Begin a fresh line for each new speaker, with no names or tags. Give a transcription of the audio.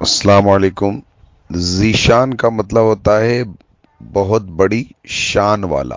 السلام علیکم۔ ذیشان کا مطلب ہوتا ہے بہت بڑی شان والا۔